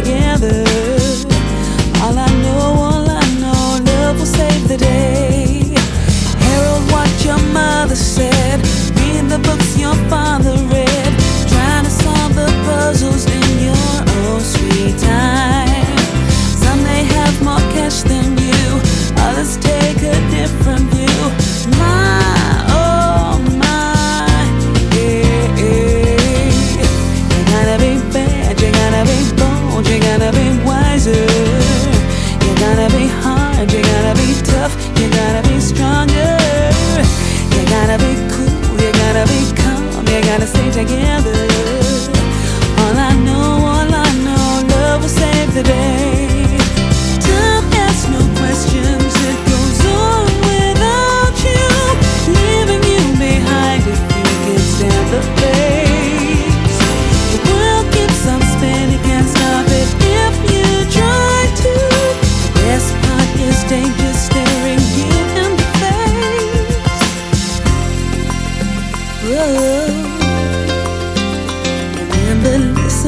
Gotta calm, you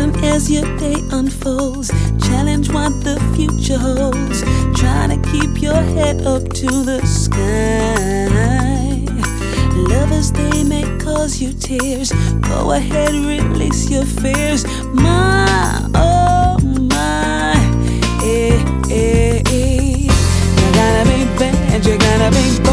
Rhythm as your day unfolds. Challenge what the future holds. Trying to keep your head up to the sky. Lovers, they may cause you tears. Go ahead, release your fears. My, oh my, eh, eh, eh. You gotta be bad, you gotta be bad.